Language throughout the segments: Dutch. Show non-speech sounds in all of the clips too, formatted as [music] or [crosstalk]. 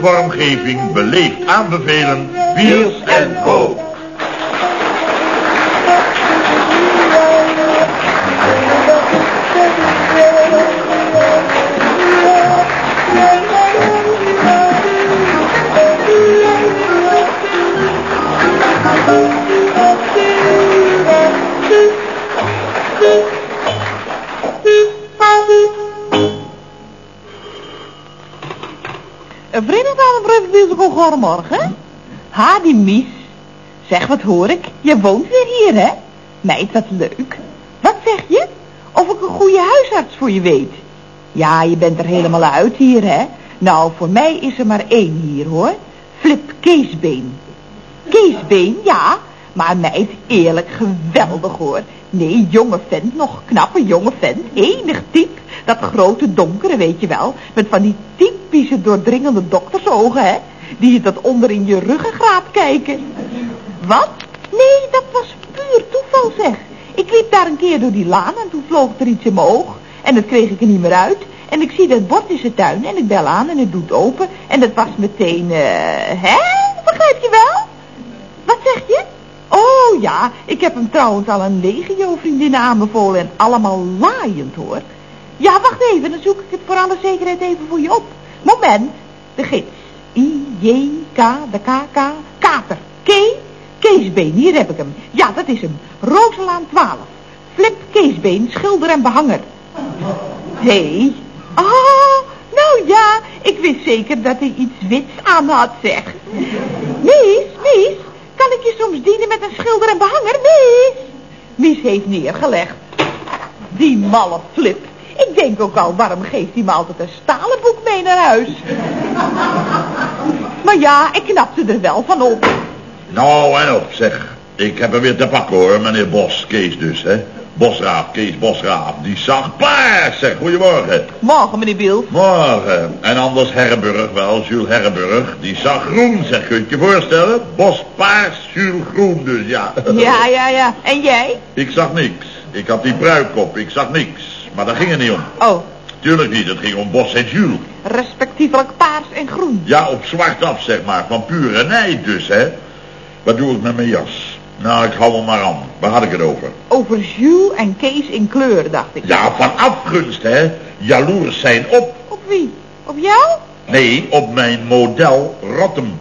vormgeving beleefd aanbevelen Wiels en Co. Een vriend aan een brugmusical goedemorgen. Ha, die Mies. Zeg, wat hoor ik? Je woont weer hier, hè? Meid, wat leuk. Wat zeg je? Of ik een goede huisarts voor je weet? Ja, je bent er helemaal uit hier, hè? Nou, voor mij is er maar één hier, hoor. Flip Keesbeen. Keesbeen, ja. Maar meid, eerlijk, geweldig, hoor. Nee, jonge vent, nog knappe jonge vent. Enig type. Dat grote donkere, weet je wel. Met van die typische doordringende doktersogen, hè. Die je tot onder in je ruggengraat kijken. Wat? Nee, dat was puur toeval, zeg. Ik liep daar een keer door die laan en toen vloog er iets in mijn oog. En dat kreeg ik er niet meer uit. En ik zie dat bord in zijn tuin en ik bel aan en het doet open. En dat was meteen, eh, hè? Begrijp je wel? Wat zeg je? Oh ja, ik heb hem trouwens al een legio vriendinnen aanbevolen en allemaal laaiend hoor. Ja, wacht even, dan zoek ik het voor alle zekerheid even voor je op. Moment, de gids. I, J, K, de K, K, Kater. K, Keesbeen, hier heb ik hem. Ja, dat is hem. Roselaan 12. Flip Keesbeen, schilder en behanger. Hey. Ah, nou ja, ik wist zeker dat hij iets wits aan had, zeg. Mies, Mies, kan ik je soms dienen met een schilder en behanger? Mies. Mies heeft neergelegd. Die malle Flip. Ik denk ook al, waarom geeft hij me altijd een stalen boek mee naar huis? maar ja, ik knapte er wel van op. Nou en op, zeg. Ik heb er weer te pakken hoor, meneer Bos, Kees dus, hè. Bosraap, Kees Bosraap, die zag paars, zeg. Goedemorgen. Morgen, meneer Biel. Morgen. En anders Herrenburg wel, Jules Herrenburg. Die zag groen, zeg. Kun je je voorstellen? Bos paars, Jules groen dus, ja. [laughs] Ja, ja, ja. En jij? Ik zag niks. Ik had die pruik op, ik zag niks. Maar daar ging het niet om. Oh, Tuurlijk niet, het ging om Bos en Jules. respectievelijk paars en groen. Ja, op zwart af, zeg maar. Van pure nijd dus, hè. Wat doe ik met mijn jas? Nou, ik hou hem maar aan. Waar had ik het over? Over Jules en Kees in kleur, dacht ik. Ja, van afgunst, hè. Jaloers zijn op... Op wie? Op jou? Nee, op mijn model Rotterdam.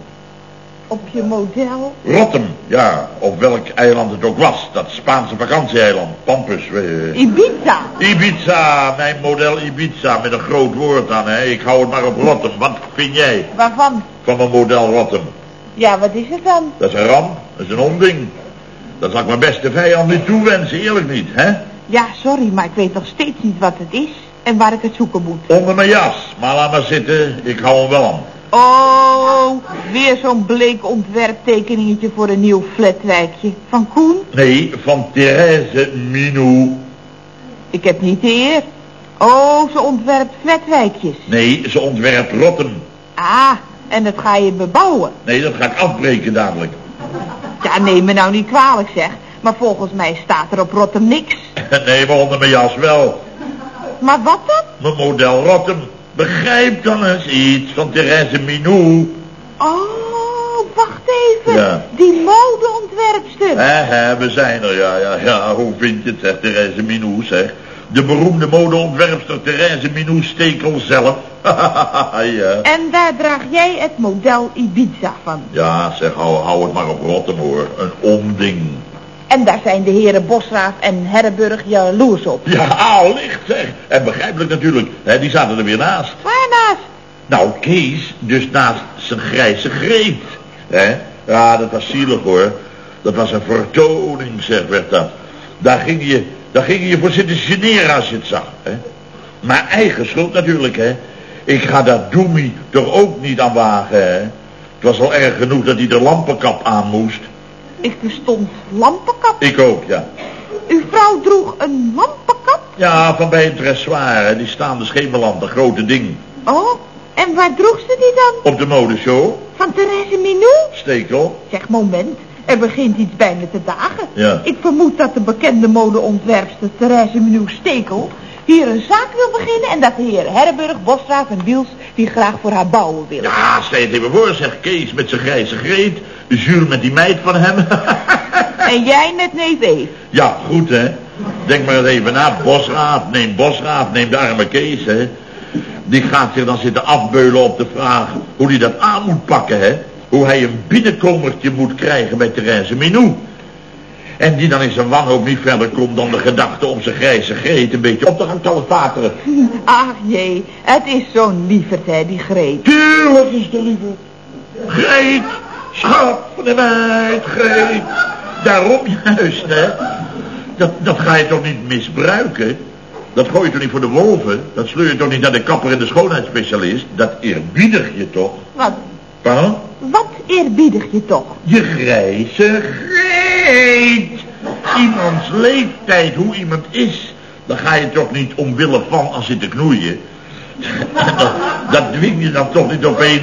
Op je model? Rotterdam, ja. Op welk eiland het ook was. Dat Spaanse vakantieeiland. Pampus. eh. Ibiza. Ibiza, mijn model Ibiza. Met een groot woord aan, hè. Ik hou het maar op Rotterdam. Wat vind jij Waarvan? van mijn model Rotterdam? Ja, wat is het dan? Dat is een ramp. Dat is een onding. Dat zal ik mijn beste vijand niet toewensen, eerlijk niet, hè? Ja, sorry, maar ik weet nog steeds niet wat het is en waar ik het zoeken moet. Onder mijn jas. Maar laat maar zitten, ik hou hem wel aan. Oh, weer zo'n bleek ontwerptekeningetje voor een nieuw flatwijkje. Van Koen? Nee, van Therese Minou. Ik heb niet de eer. Oh, ze ontwerpt flatwijkjes. Nee, ze ontwerpt Rotterdam. Ah, en dat ga je bebouwen. Nee, dat ga ik afbreken dadelijk. Ja, neem me nou niet kwalijk zeg. Maar volgens mij staat er op Rotterdam niks. [laughs] Nee, maar onder mijn jas wel. Maar wat dan? Mijn model Rotterdam. Begrijp dan eens iets van Therese Minou. Oh, wacht even. Ja. Die modeontwerpster. Hè, hè, we zijn er, ja, ja, ja. Hoe vind je het, zeg, Therese Minou, zeg. De beroemde modeontwerpster Therese Minou Stekel zelf. [laughs] ja. En daar draag jij het model Ibiza van. Ja, zeg, hou, hou het maar op Rotterdam, hoor. Een onding. En daar zijn de heren Bosraaf en Herrenburg jaloers op. Ja, allicht, zeg. En begrijpelijk natuurlijk. Hè, die zaten er weer naast. Waarnaast? Nou, Kees, dus naast zijn grijze greet. Hè? Ja, dat was zielig hoor. Dat was een vertoning, zeg, werd dat. Daar ging je, daar ging je voor zitten generen als je het zag. Hè? Maar eigen schuld natuurlijk, hè. Ik ga dat Doemie toch ook niet aan wagen, hè. Het was al erg genoeg dat hij de lampenkap aan moest. Ik verstond lampenkap. Ik ook, ja. Uw vrouw droeg een lampenkap? Ja, van bij het dressoir, hè. Die staande schemerland, dat grote ding. Oh, en waar droeg ze die dan? Op de modeshow, Van Therese Minou? stekel. Zeg, moment. Er begint iets bij me te dagen. Ja. Ik vermoed dat de bekende modeontwerpster Therese Minou Stekel hier een zaak wil beginnen en dat de heer Herrenburg, Bosraaf en Biels die graag voor haar bouwen wil. Ja, stel je het even voor, zegt Kees met zijn grijze greet. Jules met die meid van hem. [laughs] En jij net neef Eve. ja, goed hè. Denk maar eens even na. Bosraaf, neem Bosraaf, neem de arme Kees hè. Die gaat zich dan zitten afbeulen op de vraag hoe hij dat aan moet pakken hè. Hoe hij een binnenkomertje moet krijgen bij Therese Minou. En die dan in zijn wanhoop niet verder komt dan de gedachte om zijn grijze greet een beetje op te gaan kalfateren. Ach jee, het is zo'n lieverd hè, die greep. Tuurlijk is de lieve. Greet, schat van de meid, Greet. Daarom juist, hè. Dat, dat ga je toch niet misbruiken? Dat gooi je toch niet voor de wolven? Dat sleur je toch niet naar de kapper en de schoonheidsspecialist? Dat eerbiedig je toch? Wat, Pardon? Wat eerbiedig je toch? Je grijze greet. Iemands leeftijd, hoe iemand is. Dan ga je toch niet omwille van aan zitten knoeien. [laughs] dat, dat dwing je dan toch niet op een...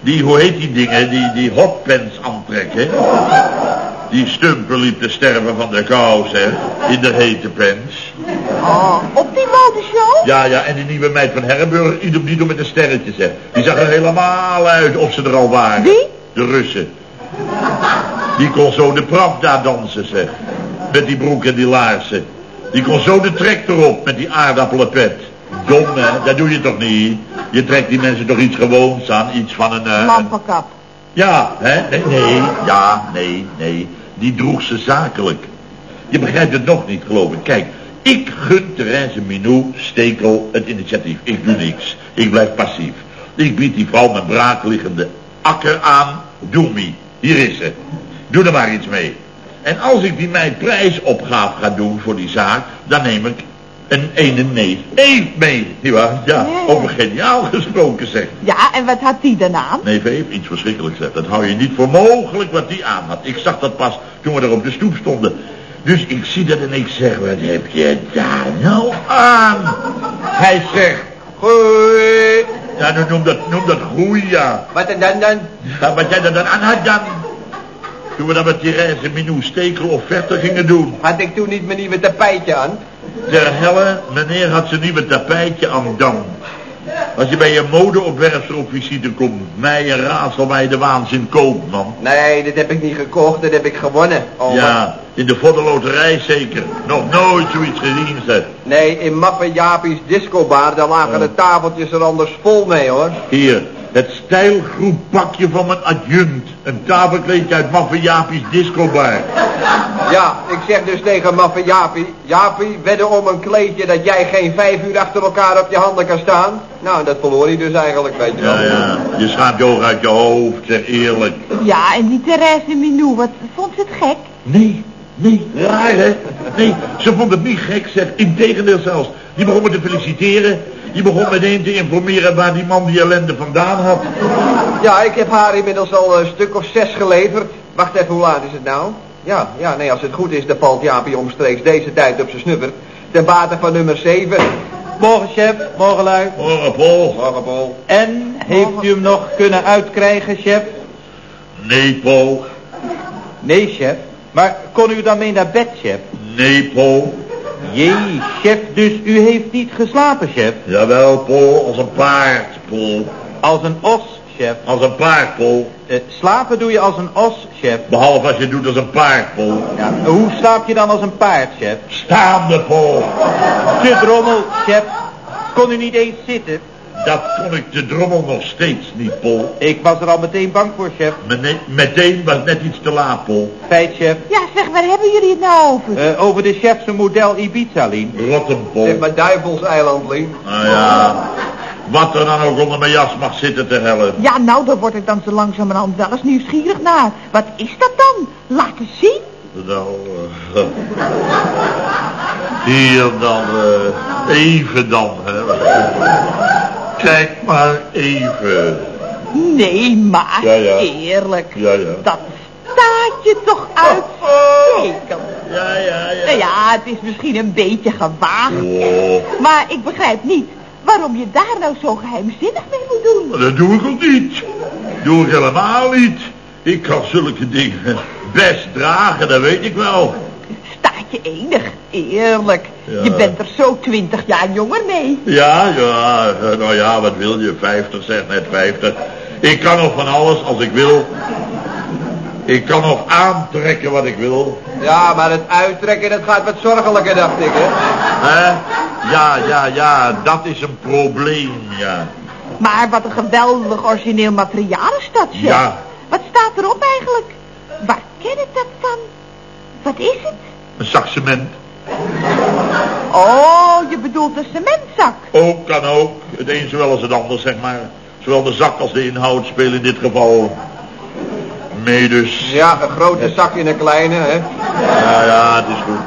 Die, hoe heet die dingen, die, die hotpants aantrekken. Die stumper liep te sterven van de kou, zeg. In de hete pens. Oh, op die modeshow? Ja, ja, en die nieuwe meid van Herrenburg, die die doet met een sterretje, zeg. Die zag er helemaal uit of ze er al waren. Wie? De Russen. Die kon zo de Pravda dansen, zeg. Met die broek en die laarzen. Die kon zo de trek erop met die aardappelenpet. Dom, hè? Dat doe je toch niet? Je trekt die mensen toch iets gewoons aan, iets van een... Lampenkap. ja, hè? Nee, nee, ja, nee, nee. Die droeg ze zakelijk. Je begrijpt het nog niet, geloof ik. Kijk, ik gun Therese Minou Stekel het initiatief. Ik doe niks. Ik blijf passief. Ik bied die vrouw mijn braakliggende akker aan. Doe me. Hier is ze. Doe er maar iets mee. En als ik die meid prijsopgave ga doen voor die zaak, dan neem ik een ene neef Eef mee. Nietwaar? Ja, Ja, over geniaal gesproken zeg. Ja, en wat had die dan aan? Nee, Veef, iets verschrikkelijks. Hè. Dat hou je niet voor mogelijk wat die aan had. Ik zag dat pas toen we er op de stoep stonden. Dus ik zie dat en ik zeg, wat heb je daar nou aan? Hij zegt, Goeie. ja, nou, noem dat, noem dat groei, ja. Wat en dan dan? ja. Wat jij er dan aan had dan? Toen we dat met Therese Minou Stekel offerte gingen doen. Had ik toen niet mijn nieuwe tapijtje aan? Ter helle, meneer had zijn nieuwe tapijtje aan dan. Als je bij je modeopwerpster op visite komt, mij een raadsel je de waanzin koopt, man. Nee, dat heb ik niet gekocht, dat heb ik gewonnen. oma. Ja, in de voddenloterij zeker. Nog nooit zoiets gezien, zeg. Nee, in Mappe Jaapie's discobar, daar lagen de tafeltjes er anders vol mee hoor. Hier, het stijlgroeppakje van mijn adjunct. Een tafelkleedje uit Maffe Jaapie's discobar. Ja, ik zeg dus tegen Mappe Jaapie, Jaapie, wedden om een kleedje dat jij geen vijf uur achter elkaar op je handen kan staan. Nou, dat verloor hij dus eigenlijk, weet je wel. Ja, ja, je schaamt je ogen uit je hoofd, zeg eerlijk. Ja, en die Therese Minou, wat vond ze het gek? Nee, nee, raar hè? Nee, ze vond het niet gek, zeg. Integendeel zelfs. Die begon me te feliciteren. Die begon meteen te informeren waar die man die ellende vandaan had. Ja, ik heb haar inmiddels al een stuk of zes geleverd. Wacht even, hoe laat is het nou? Ja, ja, nee, als het goed is, dan valt Jaapie omstreeks deze tijd op zijn snubber. Ten bate van nummer 7. Morgen, chef. Morgen, lui. Morgen, Paul. Morgen, Paul. En, heeft u hem nog kunnen uitkrijgen, chef? Nee, Paul. Nee, chef. Maar kon u dan mee naar bed, chef? Nee, Paul. Jee, chef, dus u heeft niet geslapen, chef? Jawel, Paul, als een paard, Paul. Als een os, chef. Als een paard, Paul. Eh, slapen doe je als een os, chef. Behalve als je doet als een paard, Paul. Ja, hoe slaap je dan als een paard, chef? Staande, Paul. Te drommel, chef. Kon u niet eens zitten? Dat kon ik de drommel nog steeds niet, Paul. Ik was er al meteen bang voor, chef. Mene- meteen was net iets te laat, Paul. Feit, chef. Ja, zeg, waar hebben jullie het nou over? Eh, over de chef zijn model Ibiza, Lien. Rotten, Zeg Paul. maar duivelseiland, Lien. Nou ja, wat er dan ook onder mijn jas mag zitten te hellen. Ja, nou, daar word ik dan zo langzamerhand wel eens nieuwsgierig naar. Wat is dat dan? Laat eens zien. Nou, eh, [laughs] hier dan, eh, even dan, hè. Kijk maar even. Nee, maar Ja, ja. eerlijk. Ja, ja. Dat staat je toch uitstekend. Ja, ja, ja. Nou ja, het is misschien een beetje gewaagd. Oh, Maar ik begrijp niet waarom je daar nou zo geheimzinnig mee moet doen. dat doe ik ook niet. Doe ik helemaal niet. Ik kan zulke dingen best dragen, dat weet ik wel. Je enig. Eerlijk. Ja. Je bent er zo twintig jaar jonger mee. Ja, ja, eh, nou ja, wat wil je? 50, zeg net 50. Ik kan nog van alles als ik wil. Ik kan nog aantrekken wat ik wil. Ja, maar het uittrekken, dat gaat wat zorgelijker, dacht ik, hè? Hè? Ja, ja, ja, dat is een probleem, ja. Maar wat een geweldig origineel materiaal is dat, chef. Ja. Wat staat erop eigenlijk? Waar ken ik dat van? Wat is het? Een zak cement. Oh, je bedoelt een cementzak. Ook kan ook. Het een zowel als het ander, zeg maar. Zowel de zak als de inhoud spelen in dit geval mee dus. Ja, een grote zak in een kleine, hè? Ja, ja, het is goed.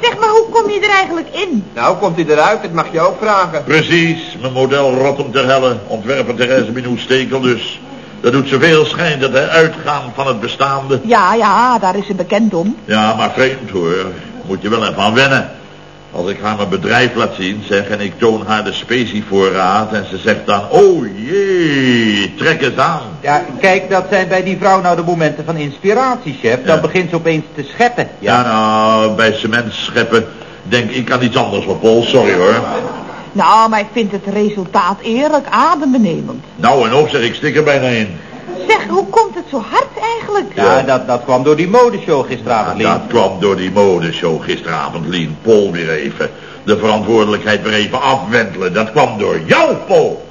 Zeg maar, hoe kom je er eigenlijk in? Nou, komt hij eruit? Dat mag je ook vragen. Precies, mijn model rot om ter helle. Ontwerper Therese Minou Stekel dus. Dat doet zoveel schijn dat hij uitgaan van het bestaande. Ja, ja, daar is ze bekend om. Ja, maar vreemd hoor. Moet je wel even aan wennen. Als ik haar mijn bedrijf laat zien, zeg, en ik toon haar de specievoorraad... en ze zegt dan, oh jee, trek eens aan. Ja, kijk, dat zijn bij die vrouw nou de momenten van inspiratie, chef. Dan Ja. begint ze opeens te scheppen. Ja, nou, bij cement scheppen denk ik aan iets anders, hoor, Paul. Sorry hoor. Nou, maar ik vind het resultaat eerlijk adembenemend. Nou en op, zeg ik, stik er bijna in. Zeg, hoe komt het zo hard eigenlijk? Ja, dat, dat kwam door die modeshow gisteravond, Lien. Dat kwam door die modeshow gisteravond, Lien. Paul weer even. De verantwoordelijkheid weer even afwentelen. Dat kwam door jou, Paul.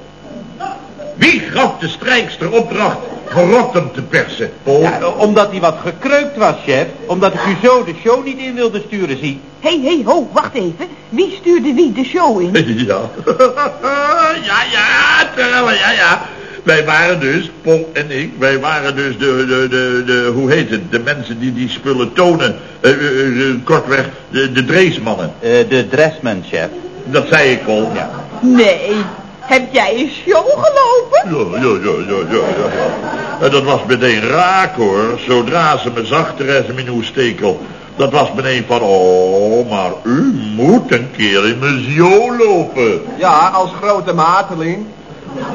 Wie gaf de strijkster opdracht Rotterdam te persen, Paul? Ja, omdat hij wat gekreukt was, chef. Omdat ik u zo de show niet in wilde sturen, zie. Hé, hey, hé, hey, ho, wacht even. Wie stuurde wie de show in? [laughs] Ja. [laughs] ja, ja, terwijl, ja, ja. Wij waren dus, Paul en ik, wij waren dus de, de, de, de hoe heet het, de mensen die die spullen tonen. Eh, eh, eh, kortweg, de, de dreesmannen. Eh, de dressman, chef. Dat zei ik, Paul. Ja. Nee, heb jij een show gelopen? Ja, ja, ja, ja, ja, ja. En dat was meteen raak, hoor. Zodra ze me zag, Therese Stekel. Dat was meteen van, oh, maar u moet een keer in mijn show lopen. Ja, als grote maat, Lien.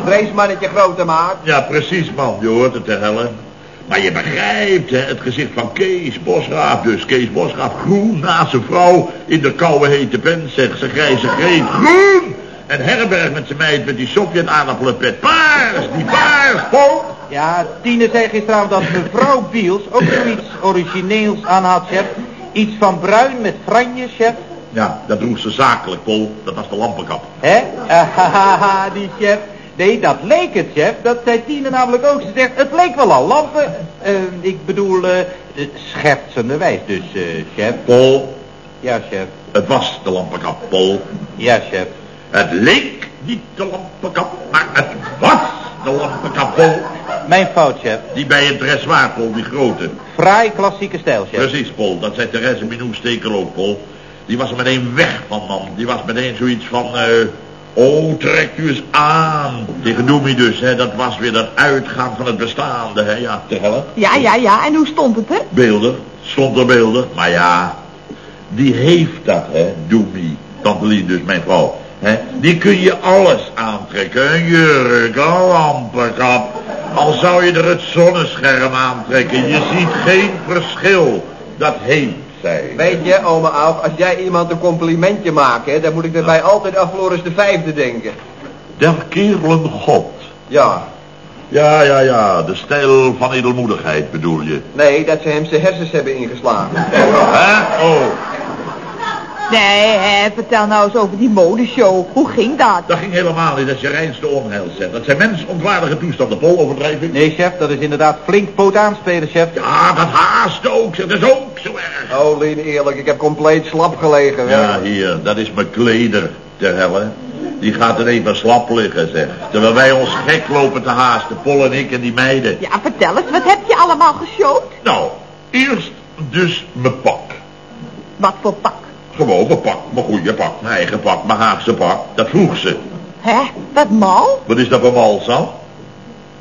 Dreesmannetje grote maat. Ja, precies, man. Je hoort het te hellen. Maar je begrijpt, hè, het gezicht van Kees Bosraaf dus. Kees Bosraaf, groen naast zijn vrouw in de koude hete pen, zegt ze grijze greep. Groen! En Herberg met zijn meid met die Sovjet-aardappelenpet. Paars, die paars, Paul. Ja, Tine zei gisteravond dat mevrouw Biels ook zoiets origineels aan had, chef. Iets van bruin met franje, chef. Ja, dat droeg ze zakelijk, Paul. Dat was de lampenkap. Hè? Ahaha, [laughs] die chef. Nee, dat leek het, chef. Dat zei Tine namelijk ook. Ze zegt, het leek wel al lampen. Eh, ik bedoel, eh eh, schertsenderwijs dus, eh, chef. Paul, Ja, chef. het was de lampenkap, Paul. Ja, chef. Het leek niet de lampenkap, maar het was de lampenkap, Paul. Mijn fout, chef. Die bij het dressoir, Paul, die grote. Fraai klassieke stijl, chef. Precies, Paul. Dat zei Therese Minou Stekel ook, Paul. Die was er meteen weg van, man. Die was meteen zoiets van... eh oh, trek u eens aan. Tegen Doemie dus, hè. Dat was weer dat uitgaan van het bestaande, hè. Ja, te. Ja, ja, ja, en hoe stond het er? Beelden. Stond er beelden. Maar ja, die heeft dat, hè. Doemie. Tante Lien dus, mijn vrouw. Die kun je alles aantrekken. Een jurk, een lampenkap. Al zou je er het zonnescherm aantrekken. Je ziet geen verschil. Dat heeft zij. Weet je, oma Aug, als jij iemand een complimentje maakt, hè, dan moet ik erbij altijd aan Floris de Vijfde denken. Der kerelen God. Ja. Ja, ja, ja. De stijl van edelmoedigheid bedoel je. Nee, dat ze hem zijn hersens hebben ingeslagen. Hè? Oh, Nee, hè, vertel nou eens over die modeshow. Hoe ging dat? dat ging helemaal niet. Dat is je reinste onheil, zeg. Dat zijn mensontwaardige toestanden. Pol, overdrijf ik? Nee, chef, dat is inderdaad flink poot aanspelen, chef. Ja, dat haast ook. Dat is ook zo erg. Oh, Lien, eerlijk, ik heb compleet slap gelegen. hè. Ja, hier. Dat is mijn kleder, ter helle. Die gaat er even slap liggen, zeg. Terwijl wij ons gek lopen te haasten. Pol en ik en die meiden. Ja, vertel eens, wat heb je allemaal geshowd? Nou, eerst dus mijn pak. Wat voor pak? Gewoon mijn pak, mijn goede pak, mijn eigen pak, mijn Haagse pak. Dat vroeg ze. Hè, wat mal? Wat is dat voor malsal?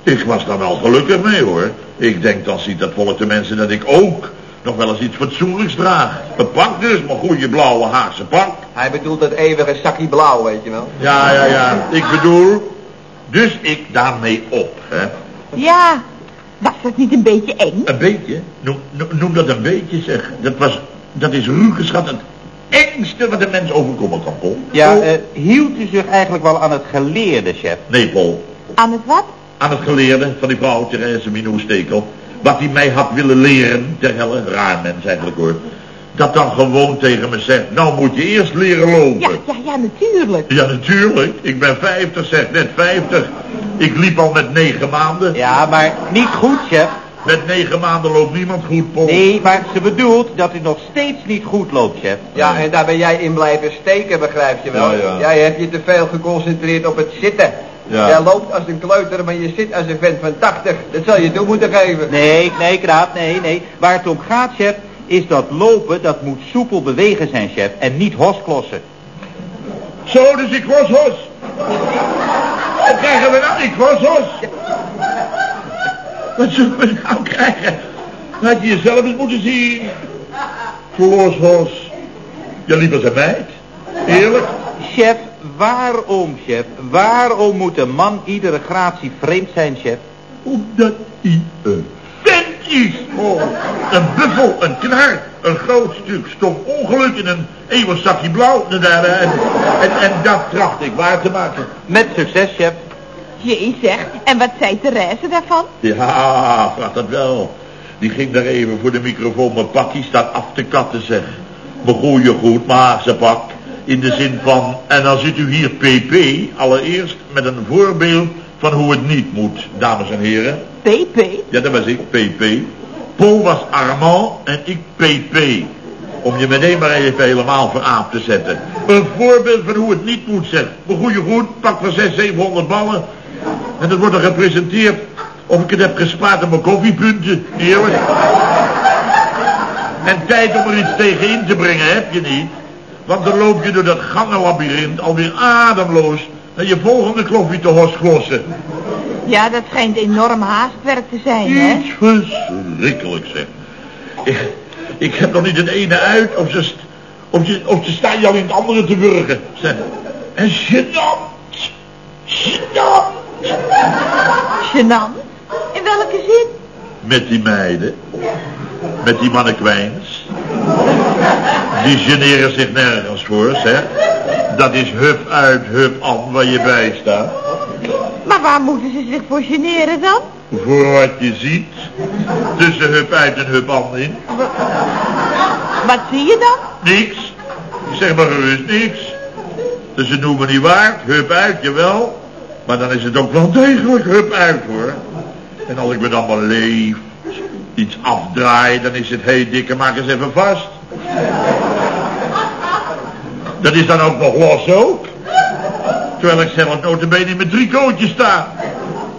Ik was daar wel gelukkig mee hoor. Ik denk dan ziet dat volk de mensen dat ik ook nog wel eens iets fatsoenlijks draag. Een pak dus, mijn goede blauwe Haagse pak. Hij bedoelt dat eeuwige zakje blauw, weet je wel. Ja, ja, ja. Ik bedoel, dus ik daarmee op, hè. Ja, was dat niet een beetje eng? Een beetje, noem, noem, dat een beetje zeg. Dat was dat is ruw geschat engste wat een mens overkomen kan, Paul. Ja, Paul? eh, hield u zich eigenlijk wel aan het geleerde, chef? Nee, Paul. Aan het wat? Aan het geleerde van die vrouw Therese Minou Stekel. Wat hij mij had willen leren, ter helle, raar mens eigenlijk hoor. Dat dan gewoon tegen me zegt, nou moet je eerst leren lopen. Ja, ja, ja, natuurlijk. Ja, natuurlijk. Ik ben 50, zeg net 50. Ik liep al met negen maanden. Ja, maar niet goed, chef. Met negen maanden loopt niemand goed, Paul. Nee, maar ze bedoelt dat u nog steeds niet goed loopt, chef. Ja, en daar ben jij in blijven steken, begrijp je wel. Ja, ja. Jij hebt je te veel geconcentreerd op het zitten. Ja. Jij loopt als een kleuter, maar je zit als een vent van 80. Dat zal je toe moeten geven. Nee, nee, Kraat, nee, nee. Waar het om gaat, chef, is dat lopen, dat moet soepel bewegen zijn, chef, en niet hosklossen. Zo, dus ik was hos. Wat krijgen we nou? Ik was hos. Wat zullen we nou krijgen? Had je jezelf eens moeten zien. Kloos hos. Je liep als een meid. Eerlijk. Chef, waarom, chef? Waarom moet een man iedere gratie vreemd zijn, chef? Omdat hij een vent is. Oh, een buffel, een knar, een groot stuk stom ongeluk in een eeuwig zakje blauw. En, en, en, en dat tracht ik waar te maken. Met succes, chef. Jee, zeg. En wat zei Therese daarvan? Ja, vraag dat wel. Die ging daar even voor de microfoon mijn pakje staat af te katten, zeg. Mijn goeie goed, maar ze pak. In de zin van, en dan zit u hier PP, allereerst met een voorbeeld van hoe het niet moet, dames en heren. PP? Ja, dat was ik, PP. Paul was Armand en ik PP. Om je meteen maar even helemaal veraapt te zetten. Een voorbeeld van hoe het niet moet, zeg. Mijn goeie goed, pak van 600, 700 ballen. En dat wordt dan gepresenteerd of ik het heb gespaard op mijn koffiepunten. Eerlijk. En tijd om er iets tegen in te brengen heb je niet. Want dan loop je door dat gangenlabyrint alweer ademloos naar je volgende koffie te hosklossen. Ja, dat schijnt enorm haastwerk te zijn, hè? Iets verschrikkelijks, zeg. Ik, ik heb nog niet het ene uit, of ze, st- of ze, of ze staan je al in het andere te wurgen. Zeg. En gênant. Gênant. Genant? In welke zin? Met die meiden. Met die mannenkwijns. Die generen zich nergens voor, zeg. Dat is hup uit, hup aan waar je bij staat. Maar waar moeten ze zich voor generen dan? Voor wat je ziet. Tussen hup uit en hup aan in. Wat zie je dan? Niks. Ik zeg maar gerust niks. Dus het noemen niet waard. Hup uit, jawel. Maar dan is het ook wel degelijk hup uit hoor. En als ik me dan maar leef, iets afdraai, dan is het, hé hey, dikke, maak eens even vast. Dat is dan ook nog los ook. Terwijl ik zelf notabene met drie kootjes sta.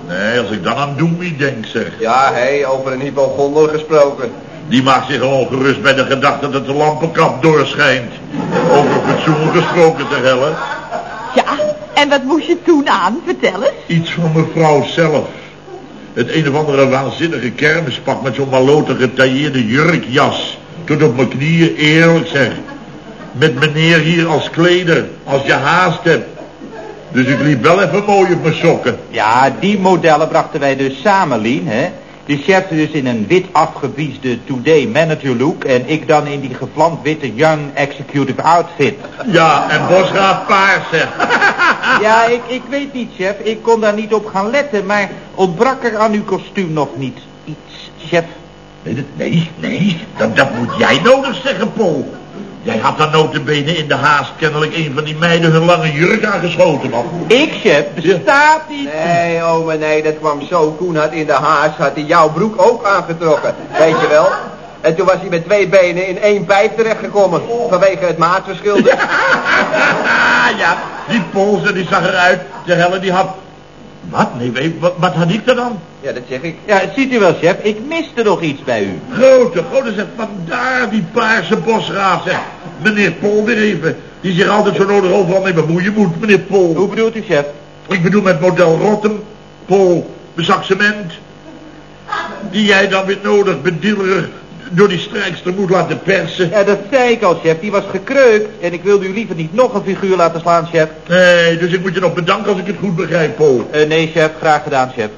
Nee, als ik dan aan Doemie denk zeg. Ja, hé, over een hypochonder gesproken. Die maakt zich al ongerust bij de gedachte dat de lampenkap doorschijnt. Over fatsoen gesproken te hellen. Ja, en wat moest je toen aan? Vertel eens. Iets van mevrouw zelf. Het een of andere waanzinnige kermispak met zo'n malote getailleerde jurkjas. Tot op mijn knieën, eerlijk zeg. Met meneer hier als kleder, als je haast hebt. Dus ik liep wel even mooi op mijn sokken. Ja, die modellen brachten wij dus samen, Lien, hè? De chef dus in een wit afgebiesde Today Manager look... en ik dan in die gevlamd witte Young Executive outfit. Ja, en Bosgraaf paars zeg. [laughs] Ja, ik, ik weet niet, chef. Ik kon daar niet op gaan letten, maar ontbrak er aan uw kostuum nog niet iets, chef? Nee, nee, dat, dat moet jij nodig zeggen, Paul. Jij had dan notabene in de haast kennelijk een van die meiden hun lange jurk aangeschoten, man. Ik, chef, bestaat niet. Nee, oma, nee, dat kwam zo. Koen had in de haas, had hij jouw broek ook aangetrokken. Weet je wel? En toen was hij met twee benen in één pijp terechtgekomen. Vanwege het maatverschil. dus. [laughs] ja, die Poolse die zag eruit, de helle die had... Wat? Nee, weet- wat, wat had ik er dan? Ja, dat zeg ik. Ja, ziet u wel, chef, ik miste nog iets bij u. Grote, grote zeg, vandaar die paarse bosraaf, zeg. Meneer Pol weer even, die zich altijd zo nodig overal mee bemoeien moet, meneer Pol. Hoe bedoelt u, chef? Ik bedoel met model Rotten, Pol, bezak cement. Die jij dan weer nodig bedillerig door die strijkster moet laten persen. Ja, dat zei ik al, chef. Die was gekreukt. En ik wilde u liever niet nog een figuur laten slaan, chef. Nee, dus ik moet je nog bedanken als ik het goed begrijp, Pol. Eh, nee, chef. Graag gedaan, chef.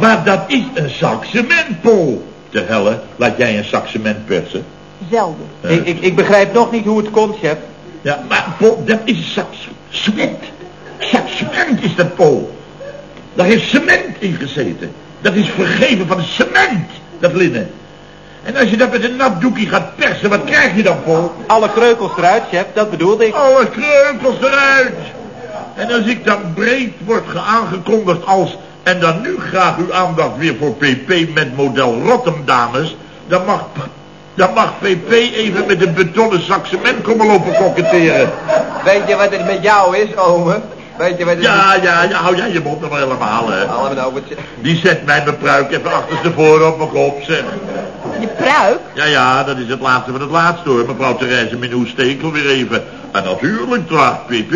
Maar dat is een zak cement, Pol. Te helle, laat jij een zak cement persen. Zelden. Ik, ik, ik begrijp nog niet hoe het komt, chef. Ja, maar Paul, dat is cement. Cement is dat, Paul. Daar heeft cement in gezeten. Dat is vergeven van cement, dat linnen. En als je dat met een nat doekje gaat persen, wat krijg je dan, Paul? Alle kreukels eruit, chef, dat bedoelde ik. Alle kreukels eruit. En als ik dan breed word aangekondigd als... en dan nu graag uw aandacht weer voor PP met model Rotterdam, dames... dan mag, dan mag PP even met een betonnen zak cement komen lopen koketteren. Weet je wat het met jou is, ome? Weet je wat het Ja, ja, ja, hou jij je mond nog maar helemaal, hè. Allemaal nou. Die zet mij mijn pruik even achterstevoren op mijn kop, zeg. Je pruik? Ja, ja, dat is het laatste van het laatste, hoor. Mevrouw Therese Minou Stekel weer even. En natuurlijk draagt PP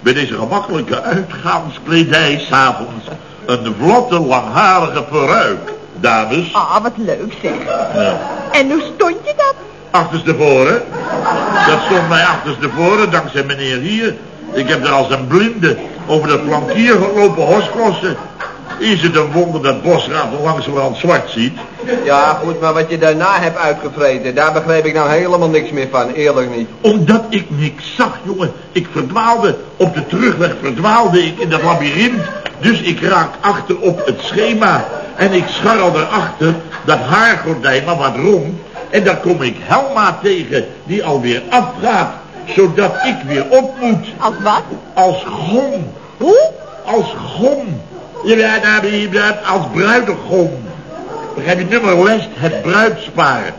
bij deze gemakkelijke uitgaanskledij s'avonds een vlotte, langharige peruik, dames. Ah, wat leuk zeg. Ja. En hoe stond je dat? Achterstevoren. Dat stond mij achterstevoren, dankzij meneer hier. Ik heb er als een blinde over dat plankier gelopen hosklossen. Is het een wonder dat Bosraad langzamerhand zwart ziet? Ja, goed, maar wat je daarna hebt uitgevreten, daar begreep ik nou helemaal niks meer van, eerlijk niet. Omdat ik niks zag, jongen. Ik verdwaalde. Op de terugweg verdwaalde ik in dat labyrint. Dus ik raak achter op het schema. En ik scharrel erachter dat haargordijn maar wat rond. En daar kom ik Helma tegen, die alweer afgaat. Zodat ik weer op moet. Als wat? Als gom. Hoe? Als gom. Als bruidegom. Begrijp je, nummer lest het bruidspaar.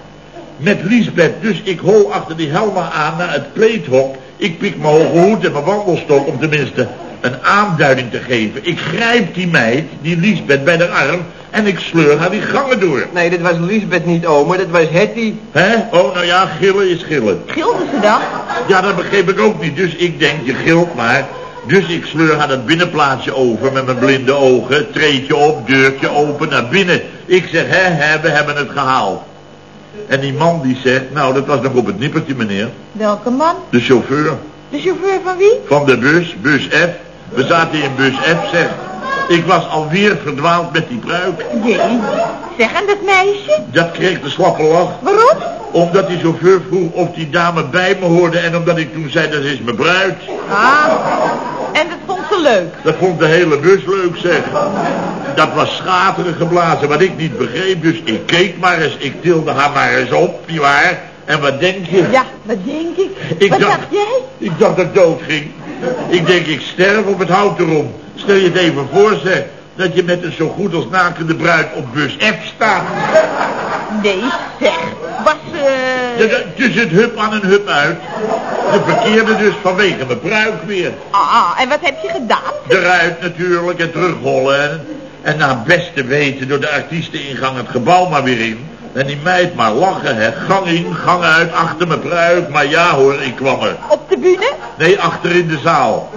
Met Liesbeth, dus ik hol achter die Helma aan naar het kleedhok. Ik pik mijn hoge hoed en mijn wandelstok om tenminste een aanduiding te geven. Ik grijp die meid, die Liesbeth, bij de arm en ik sleur haar die gangen door. Nee, dit was Lisbeth niet, ome, dat was Hetty. Hè? Oh, nou ja, gillen is gillen. Gilden ze dan? Ja, dat begreep ik ook niet. Dus ik denk, je gilt maar. Dus ik sleur haar dat binnenplaatsje over met mijn blinde ogen. Treedje op, deurtje open, naar binnen. Ik zeg, hè, hè, we hebben het gehaald. En die man die zegt, nou, dat was nog op het nippertje, meneer. Welke man? De chauffeur De chauffeur van wie? van de bus, bus F. We zaten in bus F, zeg. Ik was alweer verdwaald met die pruik. Jee. Zeg, en dat meisje? Dat kreeg de slappe lach. Waarom? Omdat die chauffeur vroeg of die dame bij me hoorde... en omdat ik toen zei, dat is mijn bruid. Ah. En dat vond ze leuk. Dat vond de hele bus leuk, zeg. Dat was schateren geblazen, wat ik niet begreep. Dus ik keek maar eens, ik tilde haar maar eens op, nietwaar? En wat denk je? Ja, wat denk ik? Ik wat dacht- dacht jij? Ik dacht dat ik dood ging. Ik denk, ik sterf op het hout erom. Stel je het even voor, zeg. Dat je met een zo goed als nakende bruid op bus F staat. Nee, zeg. Was, Ja, eh... dat- Tussen het hup aan en hup uit. De verkeerde dus vanwege mijn pruik weer. Ah, en wat heb je gedaan? Eruit natuurlijk en terugrollen. En, en na best te weten door de artiesteningang het gebouw maar weer in. En die meid maar lachen, hè. Gang in, gang uit, achter mijn pruik. Maar ja hoor, ik kwam er. Op de bühne? Nee, achter in de zaal.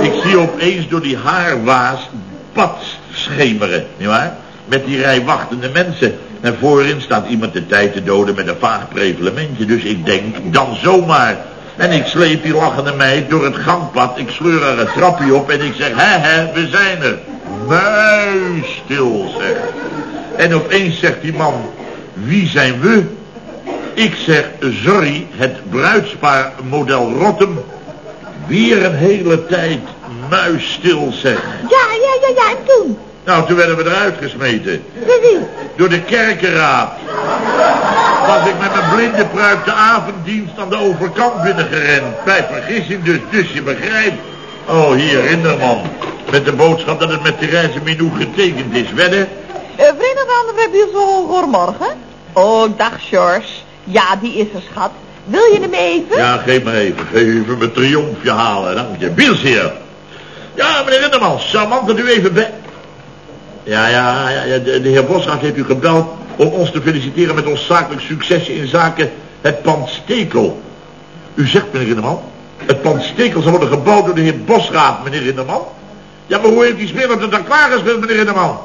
Ik zie opeens door die haarwaas pad schemeren, nietwaar? Met die rij wachtende mensen. En voorin staat iemand de tijd te doden met een vaag prevelementje. Dus ik denk, dan zomaar. En ik sleep die lachende meid door het gangpad. Ik sleur haar een trapje op en ik zeg, hè hè, we zijn er. Muisstil, zeg. En opeens zegt die man, wie zijn we? Ik zeg, sorry, het bruidspaar model Rotterdam. Weer een hele tijd muisstil, zeg. Ja, ja, ja, ja, en toen? Nou, toen werden we eruit gesmeten. Door wie? Door de kerkenraad. Was ik met mijn blinde pruik de avonddienst aan de overkant binnengerend. Bij vergissing dus, dus je begrijpt. Oh, hier, Rinderman. Met de boodschap dat het met Therese Minou getekend is. Wedden? Uh, Verenigde Andere Biels Goedemorgen. Oh, dag, George. Ja, die is er, schat. Wil je hem even? Ja, geef maar even. Even mijn triomfje halen, dank je. Hier. Ja, meneer Rinderman, charmant dat u even bij... Ja, ja, ja, de, de heer Bosraad heeft u gebeld om ons te feliciteren met ons zakelijk succes in zaken het pand Stekel. U zegt, meneer Rinderman, het pand Stekel zal worden gebouwd door de heer Bosraad, meneer Rinderman. Ja, maar hoe heeft speler het dan klaargespeeld, meneer Rinderman?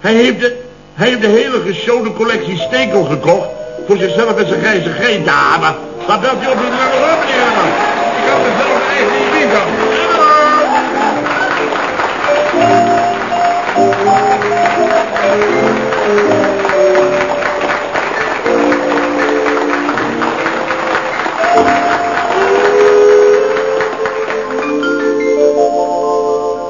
Hij heeft de, hij heeft de hele geshowde collectie Stekel gekocht voor zichzelf en zijn grijze greet. Ja, maar belt u op uw lange hoor, meneer Rinderman? Ik had er zelf echt niet. Rinderman! Applaus